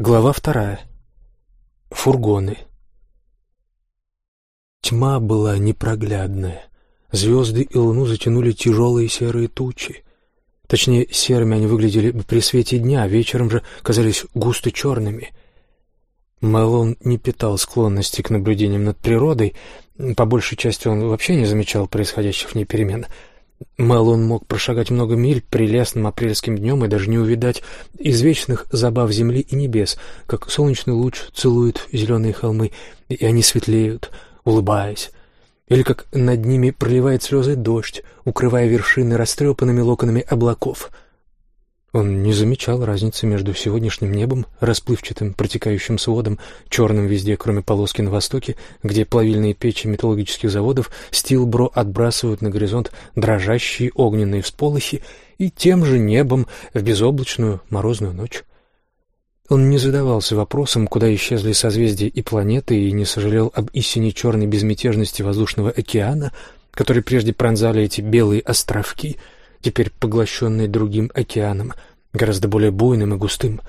Глава вторая. Фургоны. Тьма была непроглядная. Звезды и луну затянули тяжелые серые тучи. Точнее, серыми они выглядели при свете дня, вечером же казались густо черными. Мэлон не питал склонности к наблюдениям над природой, по большей части он вообще не замечал происходящих в ней перемен — Мэллоун мог прошагать много миль прелестным апрельским днем и даже не увидать извечных забав земли и небес, как солнечный луч целует зеленые холмы, и они светлеют, улыбаясь, или как над ними проливает слезы дождь, укрывая вершины растрепанными локонами облаков — он не замечал разницы между сегодняшним небом, расплывчатым, протекающим сводом, черным везде, кроме полоски на востоке, где плавильные печи металлургических заводов Стилбро отбрасывают на горизонт дрожащие огненные всполохи, и тем же небом в безоблачную морозную ночь. Он не задавался вопросом, куда исчезли созвездия и планеты, и не сожалел об истине черной безмятежности воздушного океана, который прежде пронзали эти белые островки — теперь поглощенный другим океаном, гораздо более буйным и густым.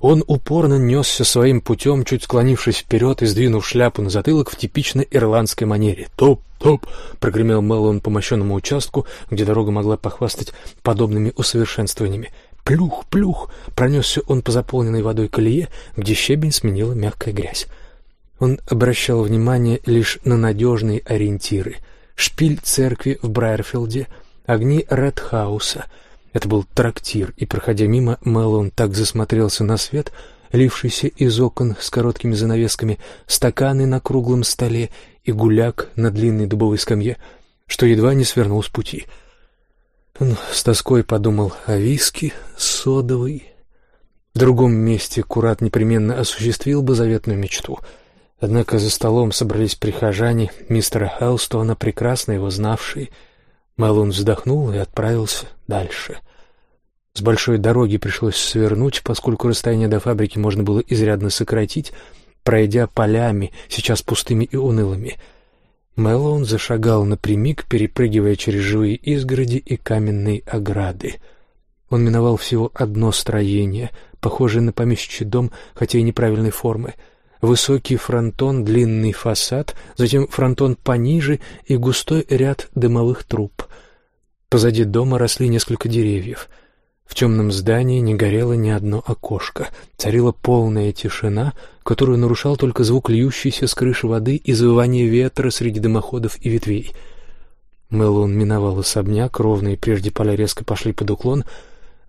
Он упорно несся своим путем, чуть склонившись вперед и сдвинув шляпу на затылок в типичной ирландской манере. «Топ, топ!» — прогремел Мэллоун по мощенному участку, где дорога могла похвастать подобными усовершенствованиями. «Плюх, плюх!» — пронесся он по заполненной водой колее, где щебень сменила мягкая грязь. Он обращал внимание лишь на надежные ориентиры. Шпиль церкви в Брайерфилде — огни Редхауса. Это был трактир, и, проходя мимо, Мэллоун так засмотрелся на свет, лившийся из окон с короткими занавесками, стаканы на круглом столе и гуляк на длинной дубовой скамье, что едва не свернул с пути. Он с тоской подумал о виски, содовой. В другом месте Курат непременно осуществил бы заветную мечту. Однако за столом собрались прихожане мистера Хелстона, прекрасно его знавшие, Мэллоун вздохнул и отправился дальше. С большой дороги пришлось свернуть, поскольку расстояние до фабрики можно было изрядно сократить, пройдя полями, сейчас пустыми и унылыми. Мэллоун зашагал напрямик, перепрыгивая через живые изгороди и каменные ограды. Он миновал всего одно строение, похожее на помещичий дом, хотя и неправильной формы — высокий фронтон, длинный фасад, затем фронтон пониже и густой ряд дымовых труб. Позади дома росли несколько деревьев. В темном здании не горело ни одно окошко. Царила полная тишина, которую нарушал только звук льющейся с крыши воды и завывание ветра среди дымоходов и ветвей. Мэллоун миновал особняк, ровные прежде поля резко пошли под уклон.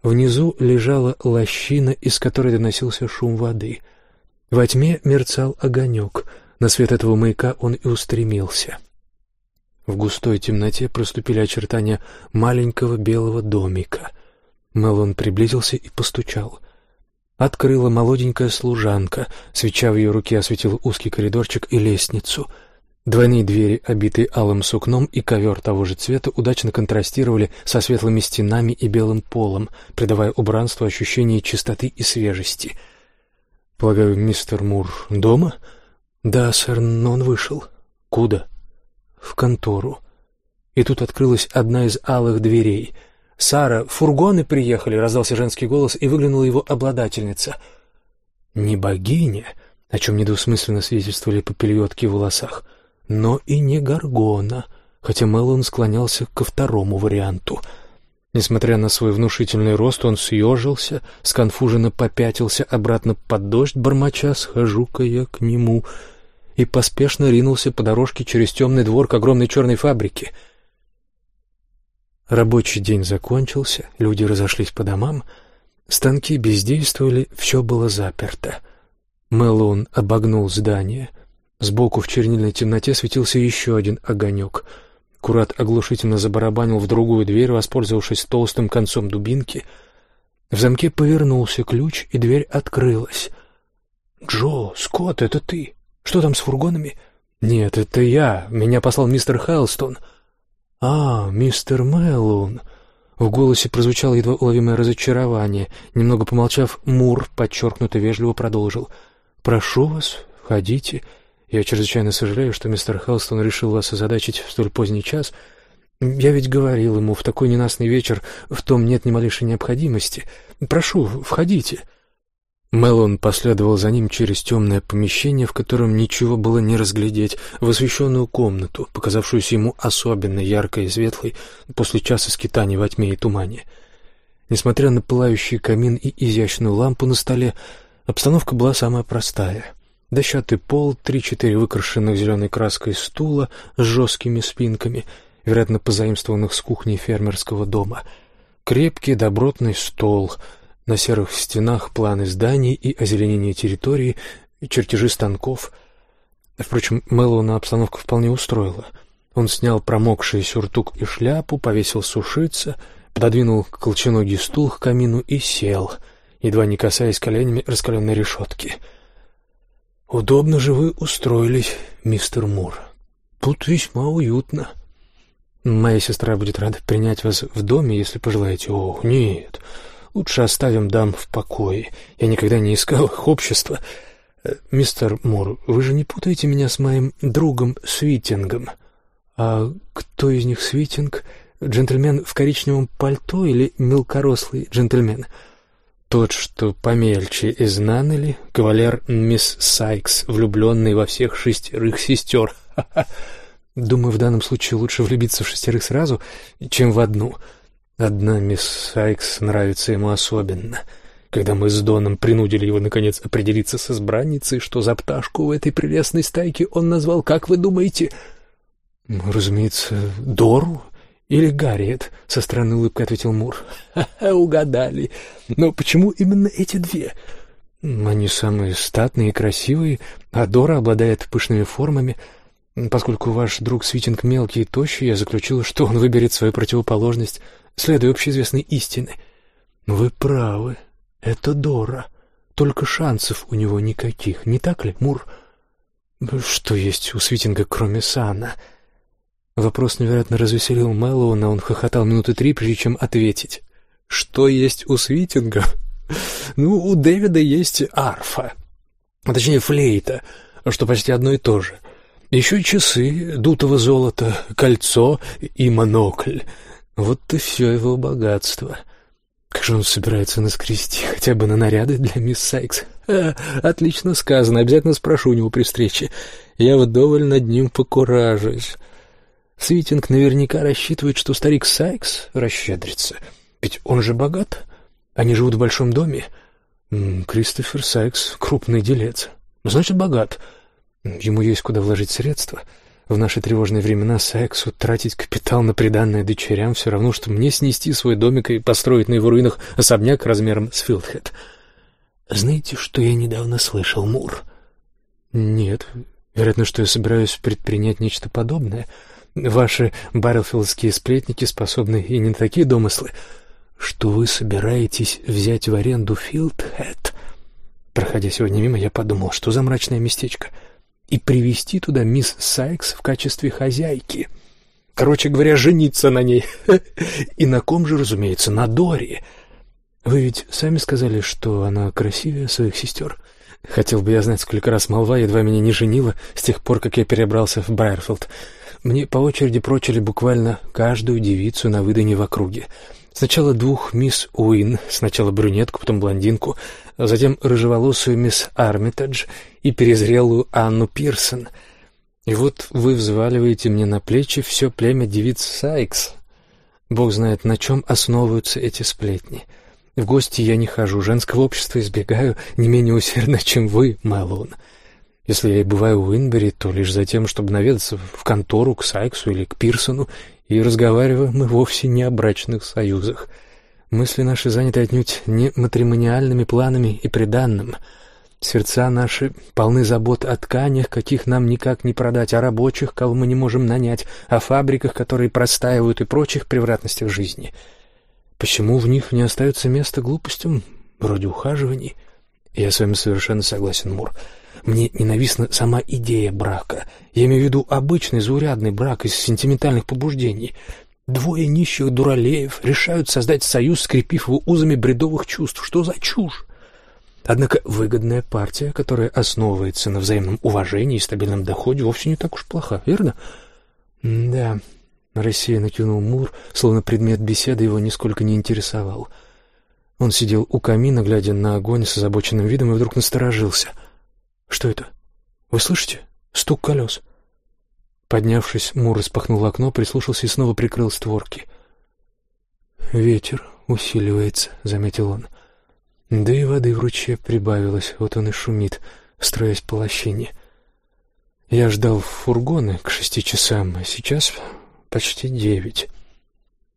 Внизу лежала лощина, из которой доносился шум воды — во тьме мерцал огонек. На свет этого маяка он и устремился. В густой темноте проступили очертания маленького белого домика. Мелон приблизился и постучал. Открыла молоденькая служанка. Свеча в ее руке осветила узкий коридорчик и лестницу. Двойные двери, обитые алым сукном, и ковер того же цвета удачно контрастировали со светлыми стенами и белым полом, придавая убранству ощущение чистоты и свежести — «Полагаю, мистер Мур дома?» «Да, сэр, но он вышел». «Куда?» «В контору». И тут открылась одна из алых дверей. «Сара, фургоны приехали!» — раздался женский голос, и выглянула его обладательница. «Не богиня», о чем недвусмысленно свидетельствовали попельотки в волосах, но и не Гаргона, хотя Мэллоун склонялся ко второму варианту — Несмотря на свой внушительный рост, он съежился, сконфуженно попятился обратно под дождь, бормоча «схожу-ка я к нему», и поспешно ринулся по дорожке через темный двор к огромной черной фабрике. Рабочий день закончился, люди разошлись по домам, станки бездействовали, все было заперто. Мэллоун обогнул здание. Сбоку в чернильной темноте светился еще один огонек — Курат оглушительно забарабанил в другую дверь, воспользовавшись толстым концом дубинки. В замке повернулся ключ, и дверь открылась. «Джо, Скотт, это ты? Что там с фургонами?» «Нет, это я. Меня послал мистер Хелстон». «А, мистер Мэллоун». В голосе прозвучало едва уловимое разочарование. Немного помолчав, Мур подчеркнуто вежливо продолжил. «Прошу вас, входите». Я чрезвычайно сожалею, что мистер Хелстон решил вас озадачить в столь поздний час. Я ведь говорил ему, в такой ненастный вечер в том нет ни малейшей необходимости. Прошу, входите». Мелон последовал за ним через темное помещение, в котором ничего было не разглядеть, в освещенную комнату, показавшуюся ему особенно яркой и светлой после часа скитаний во тьме и тумане. Несмотря на пылающий камин и изящную лампу на столе, обстановка была самая простая. Дощатый пол, три-четыре выкрашенных зеленой краской стула с жесткими спинками, вероятно, позаимствованных с кухни фермерского дома, крепкий добротный стол — на серых стенах планы зданий и озеленение территории, чертежи станков. Впрочем, Мэллоуна обстановка вполне устроила. Он снял промокший сюртук и шляпу, повесил сушиться, пододвинул колченогий стул к камину и сел, едва не касаясь коленями раскаленной решетки. «Удобно же вы устроились, мистер Мур. Тут весьма уютно. Моя сестра будет рада принять вас в доме, если пожелаете. О, нет, Лучше оставим дам в покое. Я никогда не искал их общества. Э, мистер Мур, вы же не путаете меня с моим другом Свитингом? А кто из них Свитинг? Джентльмен в коричневом пальто или мелкорослый джентльмен? Тот, что помельче из Наннели, кавалер мисс Сайкс, влюбленный во всех шестерых сестер. Думаю, в данном случае лучше влюбиться в шестерых сразу, чем в одну — Одна мисс Сайкс нравится ему особенно. Когда мы с Доном принудили его, наконец, определиться с избранницей, что за пташку в этой прелестной стайке он назвал, как вы думаете? Ну, разумеется, Дору или Гарриет, — со странной улыбкой ответил Мур. Ха-ха, угадали. Но почему именно эти две? Они самые статные и красивые, а Дора обладает пышными формами — Поскольку ваш друг Свитинг мелкий и тощий, я заключила, что он выберет свою противоположность, следуя общеизвестной истины. Вы правы, это Дора. Только шансов у него никаких, не так ли, Мур? Что есть у Свитинга, кроме Сана? Вопрос невероятно развеселил Мэллоуна, он хохотал минуты три, прежде чем ответить. Что есть у Свитинга? Ну, у Дэвида есть арфа, а точнее флейта, что почти одно и то же — еще часы дутого золота, кольцо и монокль. Вот и все его богатство. Как же он собирается наскрести хотя бы на наряды для мисс Сайкс? А, отлично сказано, обязательно спрошу у него при встрече. Я вдоволь над ним покуражусь. Свитинг наверняка рассчитывает, что старик Сайкс расщедрится. Ведь он же богат. Они живут в большом доме. Кристофер Сайкс — крупный делец. Значит, богат. — Ему есть куда вложить средства. В наши тревожные времена Сексу тратить капитал на приданное дочерям все равно, что мне снести свой домик и построить на его руинах особняк размером с Филдхед. Знаете, что я недавно слышал, Мур? Нет. Вероятно, что я собираюсь предпринять нечто подобное. Ваши баррелфилдские сплетники способны и не на такие домыслы. Что вы собираетесь взять в аренду Филдхед? Проходя сегодня мимо, я подумал, что за мрачное местечко — и привести туда мисс Сайкс в качестве хозяйки. Короче говоря, жениться на ней. И на ком же, разумеется, на Дори. Вы ведь сами сказали, что она красивее своих сестер. Хотел бы я знать, сколько раз молва едва меня не женила с тех пор, как я перебрался в Брайерфилд. Мне по очереди прочили буквально каждую девицу на выдане в округе. Сначала двух мисс Уин, сначала брюнетку, потом блондинку, затем рыжеволосую мисс Армитедж и перезрелую Анну Пирсон. И вот вы взваливаете мне на плечи все племя девиц Сайкс. Бог знает, на чем основываются эти сплетни. В гости я не хожу, женского общества избегаю не менее усердно, чем вы, Мэллоун. Если я и бываю в Уинбери, то лишь за тем, чтобы наведаться в контору к Сайксу или к Пирсону, и разговариваем мы вовсе не о брачных союзах — Мысли наши заняты отнюдь не матримониальными планами и приданным. Сердца наши полны забот о тканях, каких нам никак не продать, о рабочих, кого мы не можем нанять, о фабриках, которые простаивают и прочих превратностях жизни. Почему в них не остается места глупостям, вроде ухаживаний? Я с вами совершенно согласен, Мур. Мне ненавистна сама идея брака. Я имею в виду обычный заурядный брак из сентиментальных побуждений — Двое нищих дуралеев решают создать союз, скрепив его узами бредовых чувств. Что за чушь? Однако выгодная партия, которая основывается на взаимном уважении и стабильном доходе, вовсе не так уж плоха, верно? Да, Россия накинул Мур, словно предмет беседы его нисколько не интересовал. Он сидел у камина, глядя на огонь с озабоченным видом, и вдруг насторожился. «Что это? Вы слышите? Стук колес». Поднявшись, Мур распахнул окно, прислушался и снова прикрыл створки. «Ветер усиливается», — заметил он. «Да и воды в ручье прибавилось, вот он и шумит, строясь по лощине. Я ждал фургоны к шести часам, а сейчас почти девять».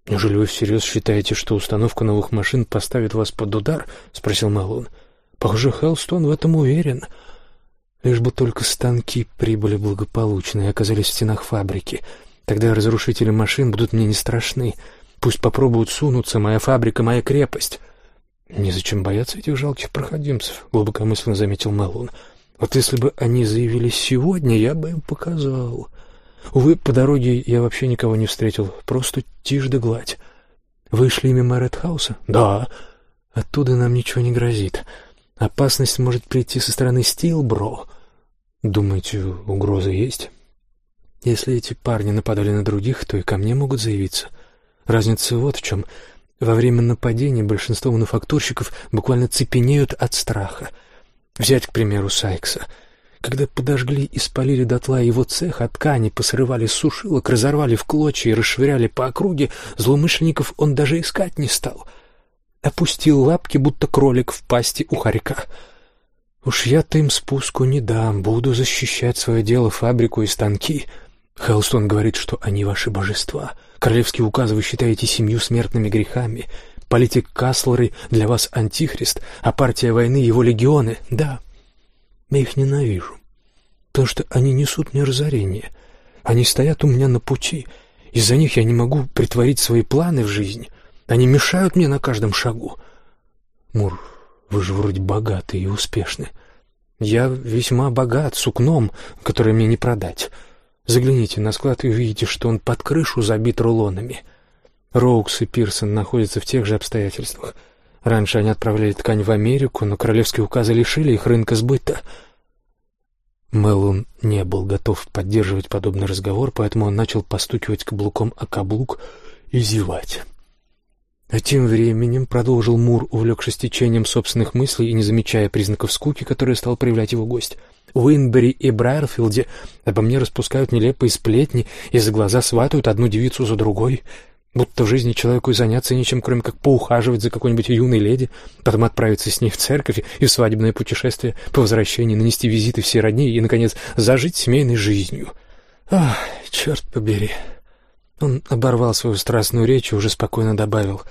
«Неужели вы всерьез считаете, что установка новых машин поставит вас под удар?» — спросил Малон. «Похоже, Хелстон в этом уверен. Лишь бы только станки прибыли благополучно и оказались в стенах фабрики. Тогда разрушители машин будут мне не страшны. Пусть попробуют сунуться, моя фабрика, моя крепость». «Незачем бояться этих жалких проходимцев», — глубокомысленно заметил Мэллоун. «Вот если бы они заявились сегодня, я бы им показал». Увы, по дороге я вообще никого не встретил, просто тишь да гладь. Вышли мимо Редхауса? Да. Оттуда нам ничего не грозит. Опасность может прийти со стороны Стилбро. Думаете, угроза есть? Если эти парни нападали на других, то и ко мне могут заявиться. Разница вот в чем. Во время нападения большинство мануфактурщиков буквально цепенеют от страха. Взять, к примеру, Сайкса — когда подожгли и спалили дотла его цех, а ткани посрывали сушилок, разорвали в клочья и расшвыряли по округе, злоумышленников он даже искать не стал. Опустил лапки, будто кролик в пасти у хорька. Уж я-то им спуску не дам, буду защищать свое дело, фабрику и станки. Хелстон говорит, что они ваши божества. Королевский указ вы считаете семью смертными грехами. Политик Каслеры для вас антихрист, а партия войны его легионы. Да, я их ненавижу, потому что они несут мне разорение. Они стоят у меня на пути. Из-за них я не могу притворить свои планы в жизнь. Они мешают мне на каждом шагу. Мур, вы же вроде богаты и успешны. Я весьма богат, сукном, которое мне не продать. Загляните на склад и увидите, что он под крышу забит рулонами. Роукс и Пирсон находятся в тех же обстоятельствах — Раньше они отправляли ткань в Америку, но королевские указы лишили их рынка сбыта. Мэллоун не был готов поддерживать подобный разговор, поэтому он начал постукивать каблуком о каблук и зевать. А тем временем продолжил Мур, увлекшись течением собственных мыслей и не замечая признаков скуки, которые стал проявлять его гость. Уинбери и Брайерфилде обо мне распускают нелепые сплетни и за глаза сватают одну девицу за другой — Будто в жизни человеку и заняться нечем, кроме как поухаживать за какой-нибудь юной леди, потом отправиться с ней в церковь и в свадебное путешествие, по возвращении нанести визиты все родни и, наконец, зажить семейной жизнью. Ах, черт побери. Он оборвал свою страстную речь и уже спокойно добавил.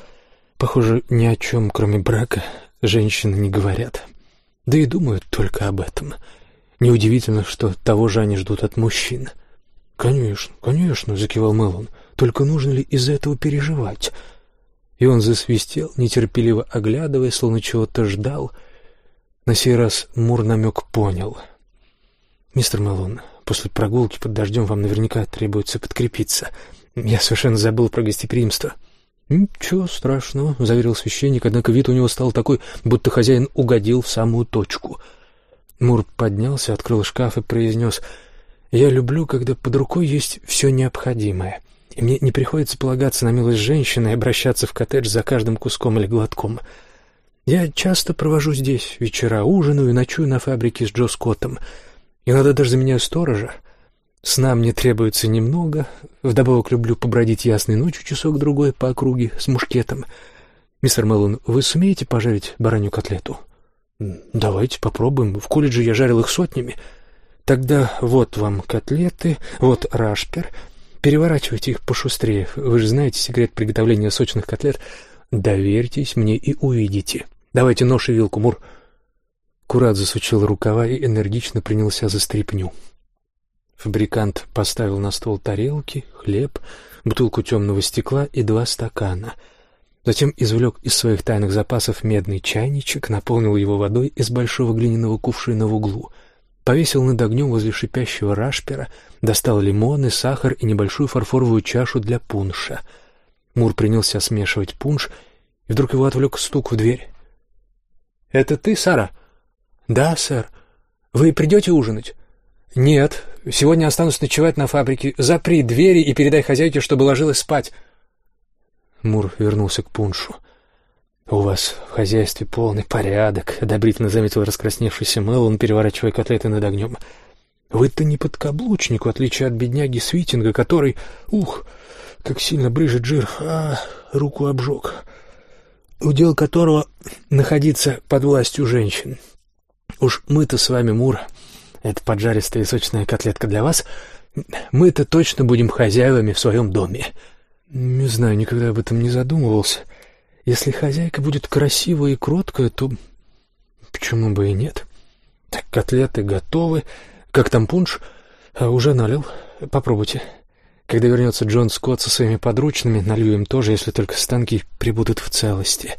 Похоже, ни о чем, кроме брака, женщины не говорят. Да и думают только об этом. Неудивительно, что того же они ждут от мужчин. «Конечно, конечно», — закивал Мэллон. Только нужно ли из-за этого переживать? И он засвистел, нетерпеливо оглядывая, словно чего-то ждал. На сей раз Мур намек понял. «Мистер Малон, после прогулки под дождем вам наверняка требуется подкрепиться. Я совершенно забыл про гостеприимство». «Ничего страшного», — заверил священник, однако вид у него стал такой, будто хозяин угодил в самую точку. Мур поднялся, открыл шкаф и произнес, «Я люблю, когда под рукой есть все необходимое и мне не приходится полагаться на милость женщины и обращаться в коттедж за каждым куском или глотком. Я часто провожу здесь вечера, ужинаю и ночую на фабрике с Джо Скоттом. Иногда даже заменяю сторожа. Сна мне требуется немного. Вдобавок люблю побродить ясной ночью часок-другой по округе с мушкетом. Мистер Мэллон, вы сумеете пожарить баранью котлету? Давайте попробуем. В колледже я жарил их сотнями. Тогда вот вам котлеты, вот рашпер, Переворачивайте их пошустрее. Вы же знаете секрет приготовления сочных котлет. Доверьтесь мне и увидите. Давайте нож и вилку, Мур. Курат засучил рукава и энергично принялся за стряпню. Фабрикант поставил на стол тарелки, хлеб, бутылку темного стекла и два стакана. Затем извлек из своих тайных запасов медный чайничек, наполнил его водой из большого глиняного кувшина в углу — повесил над огнем возле шипящего рашпера, достал лимоны, сахар и небольшую фарфоровую чашу для пунша. Мур принялся смешивать пунш, и вдруг его отвлек стук в дверь. «Это ты, Сара?» «Да, сэр. Вы придете ужинать?» «Нет. Сегодня останусь ночевать на фабрике. Запри двери и передай хозяйке, чтобы ложилась спать». Мур вернулся к пуншу. «У вас в хозяйстве полный порядок», — одобрительно заметил раскрасневшийся Мэллон, переворачивая котлеты над огнем. «Вы-то не подкаблучник, в отличие от бедняги Свитинга, который... Ух, как сильно брыжет жир, а руку обжег. Удел которого находиться под властью женщин. Уж мы-то с вами, Мур, это поджаристая и сочная котлетка для вас, мы-то точно будем хозяевами в своем доме». «Не знаю, никогда об этом не задумывался». Если хозяйка будет красивая и кроткая, то почему бы и нет? Так, котлеты готовы. Как там пунш? А, уже налил. Попробуйте. Когда вернется Джон Скотт со своими подручными, налью им тоже, если только станки прибудут в целости.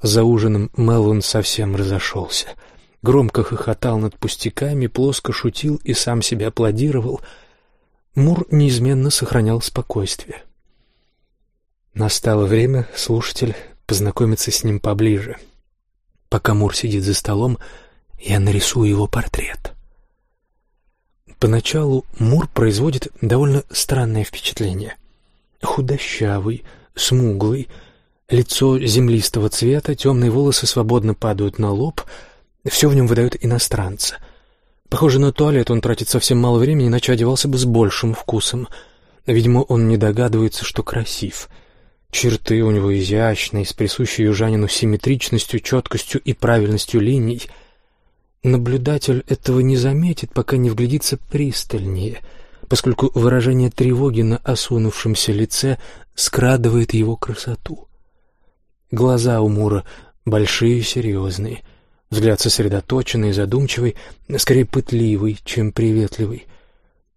За ужином Мелвин совсем разошелся. Громко хохотал над пустяками, плоско шутил и сам себя аплодировал. Мур неизменно сохранял спокойствие. Настало время, слушатель, познакомиться с ним поближе. Пока Мур сидит за столом, я нарисую его портрет. Поначалу Мур производит довольно странное впечатление. Худощавый, смуглый, лицо землистого цвета, темные волосы свободно падают на лоб, все в нем выдает иностранца. Похоже на туалет, он тратит совсем мало времени, иначе одевался бы с большим вкусом. Видимо, он не догадывается, что красив — Черты у него изящные, с присущей южанину симметричностью, четкостью и правильностью линий. Наблюдатель этого не заметит, пока не вглядится пристальнее, поскольку выражение тревоги на осунувшемся лице скрадывает его красоту. Глаза у Мура большие и серьезные, взгляд сосредоточенный задумчивый, скорее пытливый, чем приветливый.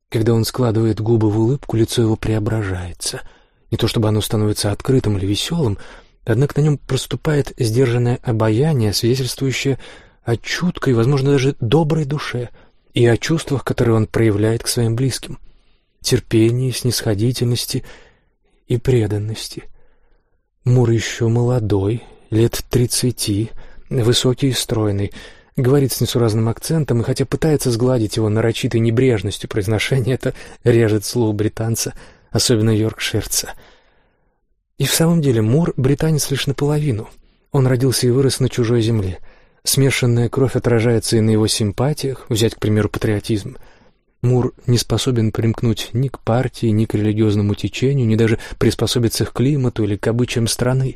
Когда он складывает губы в улыбку, лицо его преображается — не то чтобы оно становится открытым или веселым, однако на нем проступает сдержанное обаяние, свидетельствующее о чуткой, возможно, даже доброй душе и о чувствах, которые он проявляет к своим близким, терпении, снисходительности и преданности. Мур еще молодой, лет тридцати, высокий и стройный, говорит с несуразным акцентом, и хотя пытается сгладить его нарочитой небрежностью произношения, это режет слух британца — особенно йоркширца. И в самом деле Мур — британец лишь наполовину. Он родился и вырос на чужой земле. Смешанная кровь отражается и на его симпатиях, взять, к примеру, патриотизм. Мур не способен примкнуть ни к партии, ни к религиозному течению, ни даже приспособиться к климату или к обычаям страны.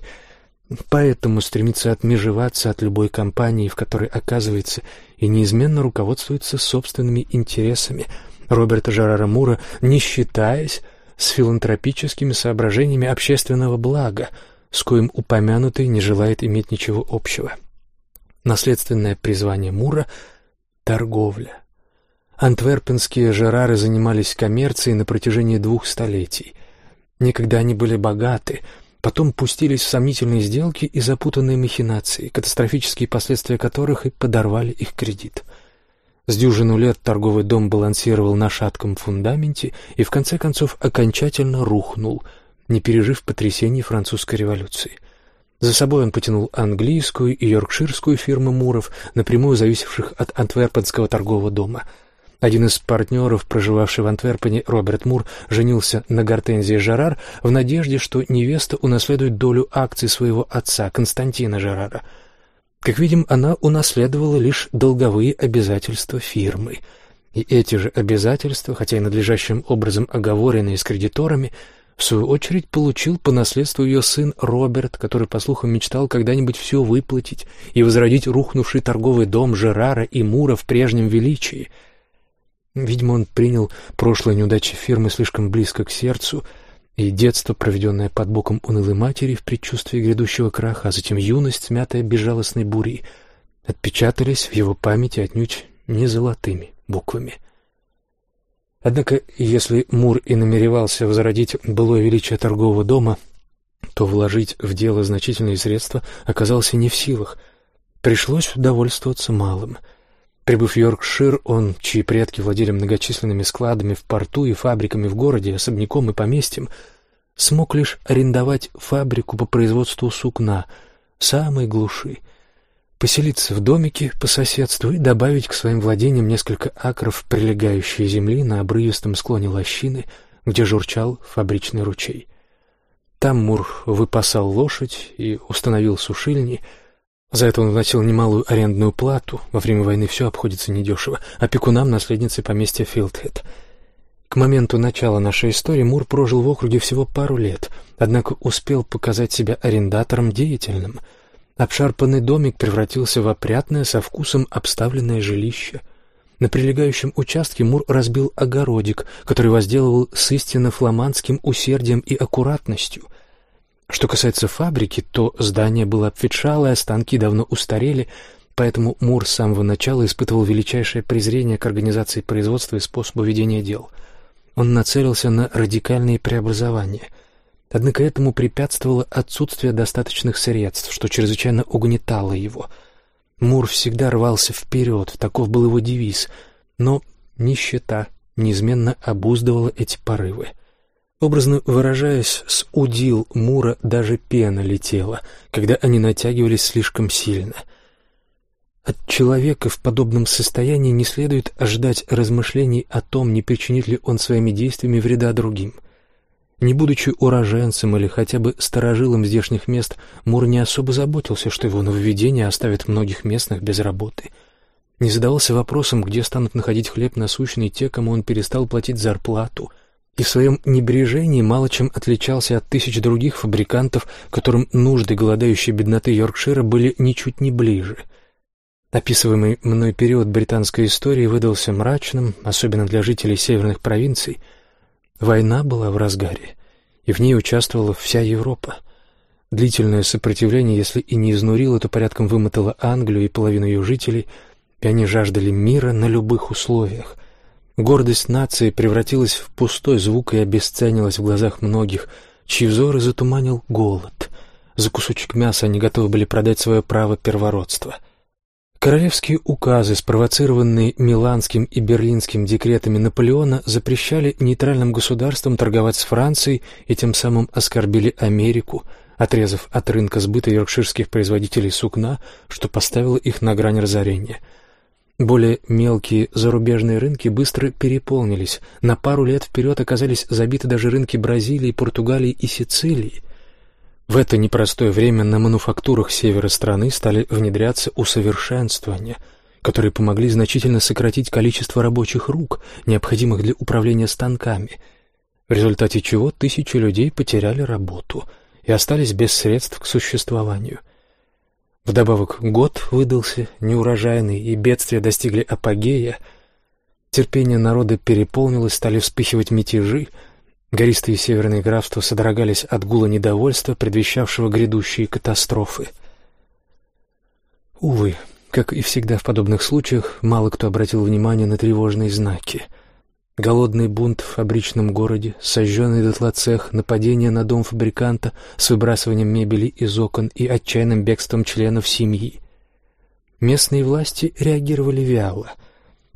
Поэтому стремится отмежеваться от любой компании, в которой оказывается, и неизменно руководствуется собственными интересами Роберта Жерара Мура, не считаясь с филантропическими соображениями общественного блага, с коим упомянутый не желает иметь ничего общего. Наследственное призвание Мура — торговля. Антверпенские жерары занимались коммерцией на протяжении двух столетий. Некогда они были богаты, потом пустились в сомнительные сделки и запутанные махинации, катастрофические последствия которых и подорвали их кредит — с дюжину лет торговый дом балансировал на шатком фундаменте и в конце концов окончательно рухнул, не пережив потрясений французской революции. За собой он потянул английскую и йоркширскую фирмы Муров, напрямую зависевших от антверпенского торгового дома. Один из партнеров, проживавший в Антверпене, Роберт Мур, женился на Гортензии Жерар в надежде, что невеста унаследует долю акций своего отца, Константина Жерара — как видим, она унаследовала лишь долговые обязательства фирмы. И эти же обязательства, хотя и надлежащим образом оговоренные с кредиторами, в свою очередь получил по наследству ее сын Роберт, который, по слухам, мечтал когда-нибудь все выплатить и возродить рухнувший торговый дом Жерара и Мура в прежнем величии. Видимо, он принял прошлые неудачи фирмы слишком близко к сердцу — и детство, проведенное под боком унылой матери в предчувствии грядущего краха, а затем юность, смятая безжалостной бурей, отпечатались в его памяти отнюдь не золотыми буквами. Однако, если Мур и намеревался возродить былое величие торгового дома, то вложить в дело значительные средства оказался не в силах. Пришлось удовольствоваться малым. Прибыв в Йоркшир, он, чьи предки владели многочисленными складами в порту и фабриками в городе, особняком и поместьем, смог лишь арендовать фабрику по производству сукна, самой глуши, поселиться в домике по соседству и добавить к своим владениям несколько акров прилегающей земли на обрывистом склоне лощины, где журчал фабричный ручей. Там Мур выпасал лошадь и установил сушильни. За это он вносил немалую арендную плату. Во время войны все обходится недешево. Опекунам наследницы поместья Филдхед. К моменту начала нашей истории Мур прожил в округе всего пару лет, однако успел показать себя арендатором деятельным. Обшарпанный домик превратился в опрятное, со вкусом обставленное жилище — на прилегающем участке Мур разбил огородик, который возделывал с истинно фламандским усердием и аккуратностью. Что касается фабрики, то здание было обветшалое, станки давно устарели, поэтому Мур с самого начала испытывал величайшее презрение к организации производства и способу ведения дел. Он нацелился на радикальные преобразования. Однако этому препятствовало отсутствие достаточных средств, что чрезвычайно угнетало его — Мур всегда рвался вперед, таков был его девиз, но нищета неизменно обуздывала эти порывы. Образно выражаясь, с удил Мура даже пена летела, когда они натягивались слишком сильно. От человека в подобном состоянии не следует ожидать размышлений о том, не причинит ли он своими действиями вреда другим. Не будучи уроженцем или хотя бы старожилом здешних мест, Мур не особо заботился, что его нововведение оставит многих местных без работы. Не задавался вопросом, где станут находить хлеб насущный те, кому он перестал платить зарплату, и в своем небрежении мало чем отличался от тысяч других фабрикантов, которым нужды голодающей бедноты Йоркшира были ничуть не ближе. Описываемый мной период британской истории выдался мрачным, особенно для жителей северных провинций — Война была в разгаре, и в ней участвовала вся Европа. Длительное сопротивление, если и не изнурило, то порядком вымотало Англию и половину ее жителей, и они жаждали мира на любых условиях. Гордость нации превратилась в пустой звук и обесценилась в глазах многих, чьи взоры затуманил голод. За кусочек мяса они готовы были продать свое право первородства — Королевские указы, спровоцированные Миланским и Берлинским декретами Наполеона, запрещали нейтральным государствам торговать с Францией и тем самым оскорбили Америку, отрезав от рынка сбыта йоркширских производителей сукна, что поставило их на грань разорения. Более мелкие зарубежные рынки быстро переполнились, на пару лет вперед оказались забиты даже рынки Бразилии, Португалии и Сицилии. В это непростое время на мануфактурах севера страны стали внедряться усовершенствования, которые помогли значительно сократить количество рабочих рук, необходимых для управления станками, в результате чего тысячи людей потеряли работу и остались без средств к существованию. Вдобавок год выдался неурожайный, и бедствия достигли апогея. Терпение народа переполнилось, стали вспыхивать мятежи — Гористые северные графства содрогались от гула недовольства, предвещавшего грядущие катастрофы. Увы, как и всегда в подобных случаях, мало кто обратил внимание на тревожные знаки. Голодный бунт в фабричном городе, сожженный дотла цех, нападение на дом фабриканта с выбрасыванием мебели из окон и отчаянным бегством членов семьи. Местные власти реагировали вяло.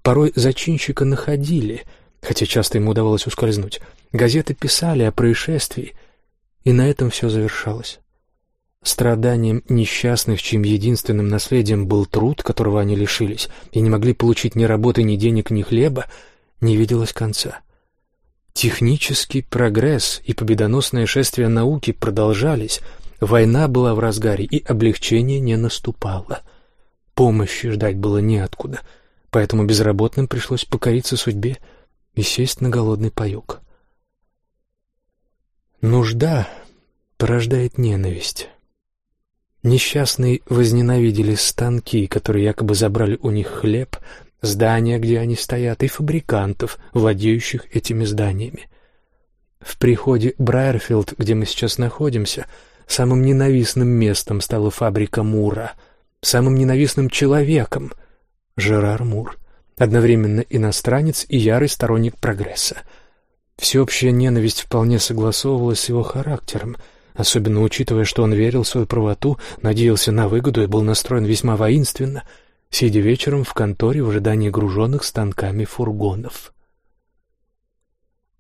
Порой зачинщика находили, хотя часто ему удавалось ускользнуть — Газеты писали о происшествии, и на этом все завершалось. Страданием несчастных, чьим единственным наследием был труд, которого они лишились, и не могли получить ни работы, ни денег, ни хлеба, не виделось конца. Технический прогресс и победоносное шествие науки продолжались, война была в разгаре, и облегчение не наступало. Помощи ждать было неоткуда, поэтому безработным пришлось покориться судьбе и сесть на голодный паёк. Нужда порождает ненависть. Несчастные возненавидели станки, которые якобы забрали у них хлеб, здания, где они стоят, и фабрикантов, владеющих этими зданиями. В приходе Брайерфилд, где мы сейчас находимся, самым ненавистным местом стала фабрика Мура, самым ненавистным человеком — Жерар Мур, одновременно иностранец и ярый сторонник прогресса — Всеобщая ненависть вполне согласовывалась с его характером, особенно учитывая, что он верил в свою правоту, надеялся на выгоду и был настроен весьма воинственно, сидя вечером в конторе в ожидании груженных станками фургонов.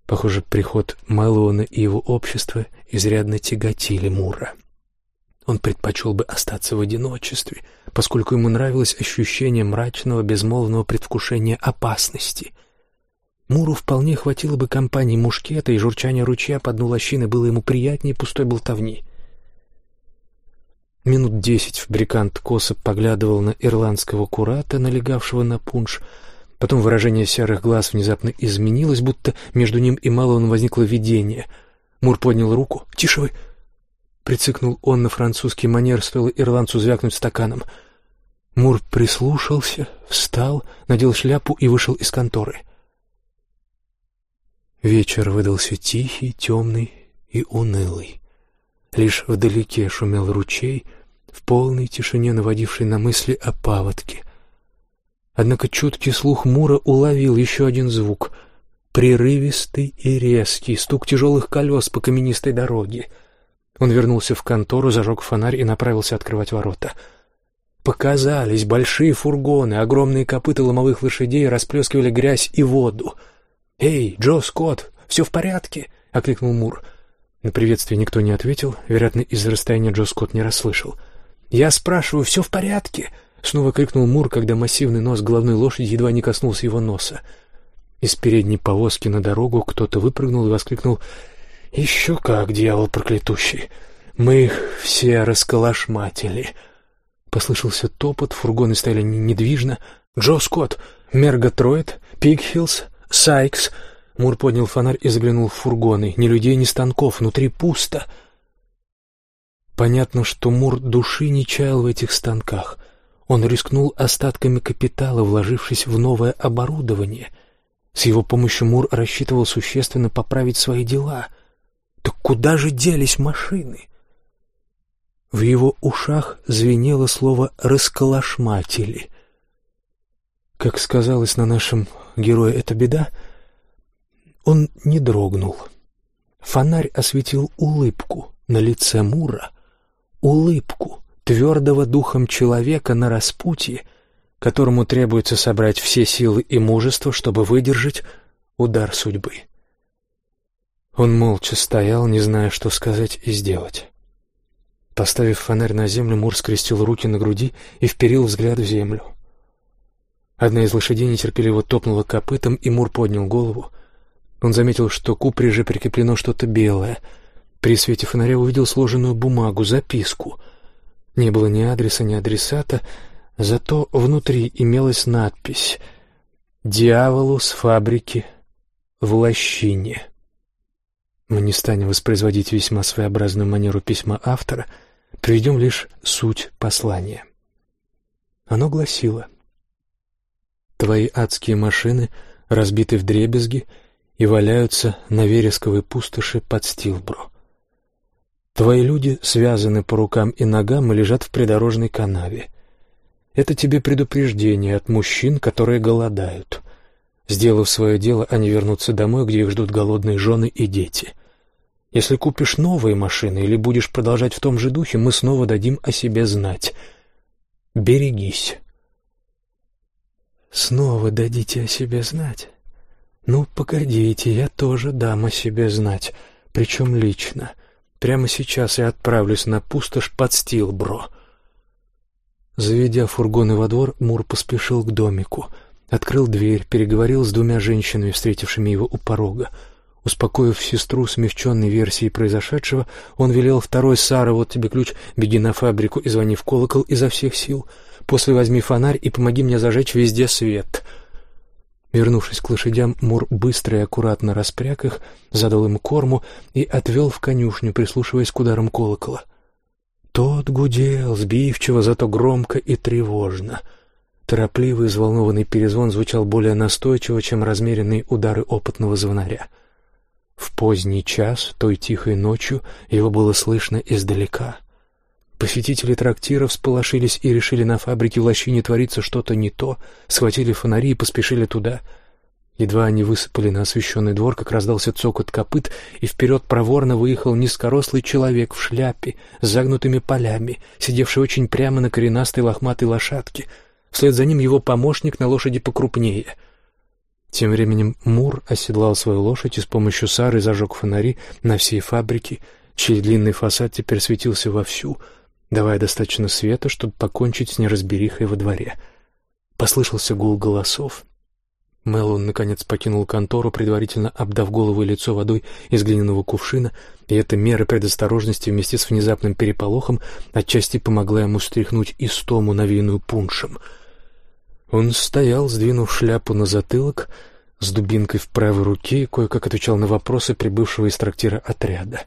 Похоже, приход Мэллоуна и его общество изрядно тяготили Мура. Он предпочел бы остаться в одиночестве, поскольку ему нравилось ощущение мрачного, безмолвного предвкушения опасности — Муру вполне хватило бы компании мушкета, и журчание ручья под дну лощины было ему приятнее пустой болтовни. Минут десять фабрикант косо поглядывал на ирландского курата, налегавшего на пунш. Потом выражение серых глаз внезапно изменилось, будто между ним и Малоном возникло видение. Мур поднял руку. «Тише вы!» Прицикнул он на французский манер, стоило ирландцу звякнуть стаканом. Мур прислушался, встал, надел шляпу и вышел из конторы. Вечер выдался тихий, темный и унылый. Лишь вдалеке шумел ручей, в полной тишине наводивший на мысли о паводке. Однако чуткий слух Мура уловил еще один звук — прерывистый и резкий стук тяжелых колес по каменистой дороге. Он вернулся в контору, зажег фонарь и направился открывать ворота. Показались большие фургоны, огромные копыта ломовых лошадей расплескивали грязь и воду. «Эй, Джо Скотт, все в порядке?» — окликнул Мур. — на приветствие никто не ответил, вероятно, из-за расстояния Джо Скотт не расслышал. «Я спрашиваю, все в порядке?» — снова крикнул Мур, когда массивный нос головной лошади едва не коснулся его носа. Из передней повозки на дорогу кто-то выпрыгнул и воскликнул «Еще как, дьявол проклятущий! Мы их все расколошматили!» Послышался топот, фургоны стояли недвижно. «Джо Скотт, Мерготроид, Пигхиллс, Сайкс...» Мур поднял фонарь и заглянул в фургоны. Ни людей, ни станков, внутри пусто. Понятно, что Мур души не чаял в этих станках. Он рискнул остатками капитала, вложившись в новое оборудование. С его помощью Мур рассчитывал существенно поправить свои дела. Так куда же делись машины? В его ушах звенело слово «расколошматили». Как сказалось на нашем герое «это беда», он не дрогнул. Фонарь осветил улыбку на лице Мура, улыбку твердого духом человека на распутье, которому требуется собрать все силы и мужество, чтобы выдержать удар судьбы. Он молча стоял, не зная, что сказать и сделать. Поставив фонарь на землю, Мур скрестил руки на груди и вперил взгляд в землю. Одна из лошадей нетерпеливо топнула копытом, и Мур поднял голову. Он заметил, что к упряжи прикреплено что-то белое. При свете фонаря увидел сложенную бумагу, записку. Не было ни адреса, ни адресата, зато внутри имелась надпись «Дьяволу с фабрики в лощине». Мы не станем воспроизводить весьма своеобразную манеру письма автора, приведем лишь суть послания. Оно гласило «Твои адские машины разбиты в дребезги — и валяются на вересковой пустоши под Стилбро. Твои люди связаны по рукам и ногам и лежат в придорожной канаве. Это тебе предупреждение от мужчин, которые голодают. Сделав свое дело, они вернутся домой, где их ждут голодные жены и дети. Если купишь новые машины или будешь продолжать в том же духе, мы снова дадим о себе знать. Берегись. Снова дадите о себе знать. «Ну, погодите, я тоже дам о себе знать, причем лично. Прямо сейчас я отправлюсь на пустошь под Стилбро». Заведя фургоны во двор, Мур поспешил к домику. Открыл дверь, переговорил с двумя женщинами, встретившими его у порога. Успокоив сестру смягченной версией произошедшего, он велел второй Сара, вот тебе ключ, беги на фабрику и звони в колокол изо всех сил. После возьми фонарь и помоги мне зажечь везде свет. Вернувшись к лошадям, Мур быстро и аккуратно распряг их, задал им корму и отвел в конюшню, прислушиваясь к ударам колокола. Тот гудел, сбивчиво, зато громко и тревожно. Торопливый, взволнованный перезвон звучал более настойчиво, чем размеренные удары опытного звонаря. В поздний час, той тихой ночью, его было слышно издалека — Посетители трактира всполошились и решили на фабрике в лощине творится что-то не то, схватили фонари и поспешили туда. Едва они высыпали на освещенный двор, как раздался цокот копыт, и вперед проворно выехал низкорослый человек в шляпе с загнутыми полями, сидевший очень прямо на коренастой лохматой лошадке. Вслед за ним его помощник на лошади покрупнее. Тем временем Мур оседлал свою лошадь и с помощью Сары зажег фонари на всей фабрике, чей длинный фасад теперь светился вовсю — давая достаточно света, чтобы покончить с неразберихой во дворе. Послышался гул голосов. Мелон наконец покинул контору, предварительно обдав голову и лицо водой из глиняного кувшина, и эта мера предосторожности вместе с внезапным переполохом отчасти помогла ему стряхнуть истому, навеянную пуншем. Он стоял, сдвинув шляпу на затылок, с дубинкой в правой руке и кое-как отвечал на вопросы прибывшего из трактира отряда.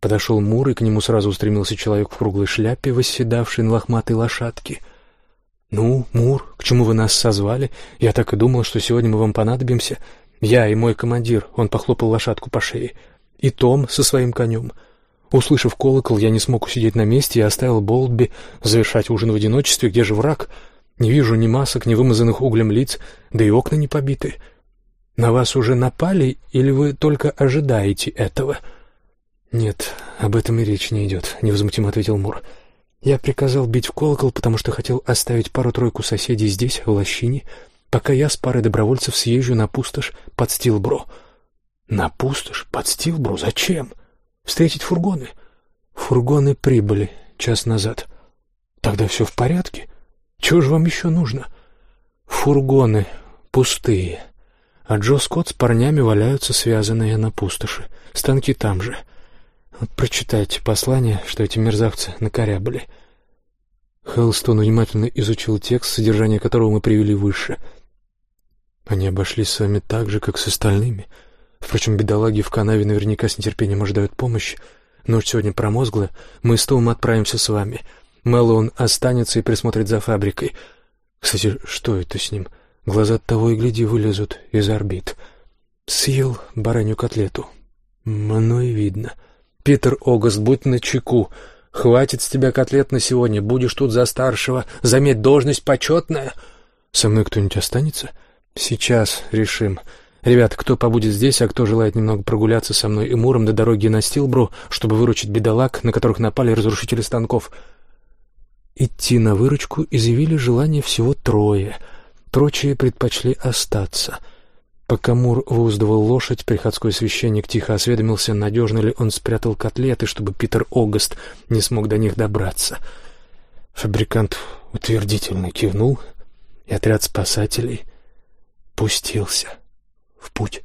Подошел Мур, и к нему сразу устремился человек в круглой шляпе, восседавший на лохматой лошадке — «Ну, Мур, к чему вы нас созвали? Я так и думал, что сегодня мы вам понадобимся. Я и мой командир», — он похлопал лошадку по шее, — «и Том со своим конем». Услышав колокол, я не смог усидеть на месте и оставил Болдби завершать ужин в одиночестве. Где же враг? Не вижу ни масок, ни вымазанных углем лиц, да и окна не побиты. На вас уже напали, или вы только ожидаете этого?» «Нет, об этом и речь не идет», — невозмутимо ответил Мур. Я приказал бить в колокол, потому что хотел оставить пару-тройку соседей здесь, в лощине, пока я с парой добровольцев съезжу на пустошь под Стилбро. На пустошь под Стилбро? Зачем? Встретить фургоны? Фургоны прибыли час назад. Тогда все в порядке? Чего же вам еще нужно? Фургоны пустые, а Джо Скотт с парнями валяются связанные на пустоши. Станки там же. Прочитайте послание, что эти мерзавцы накорябали. Хелстон внимательно изучил текст, содержание которого мы привели выше. Они обошлись с вами так же, как с остальными. Впрочем, бедолаги в канаве наверняка с нетерпением ожидают помощи. Ночь сегодня промозглая. Мы с Томом отправимся с вами. Мэллоун останется и присмотрит за фабрикой. Кстати, что это с ним? Глаза того и гляди вылезут из орбит. Съел баранью котлету. Оно и видно. — Питер Огаст, будь начеку. Хватит с тебя котлет на сегодня, будешь тут за старшего. Заметь, должность почетная. Со мной кто-нибудь останется? Сейчас решим. Ребята, кто побудет здесь, а кто желает немного прогуляться со мной и Муром до дороги на Стилбру, чтобы выручить бедолаг, на которых напали разрушители станков. Идти на выручку изъявили желание всего трое. Прочие предпочли остаться — Пока Мур выуздывал лошадь, приходской священник тихо осведомился, надежно ли он спрятал котлеты, чтобы Питер Огаст не смог до них добраться. Фабрикант утвердительно кивнул, и отряд спасателей пустился в путь.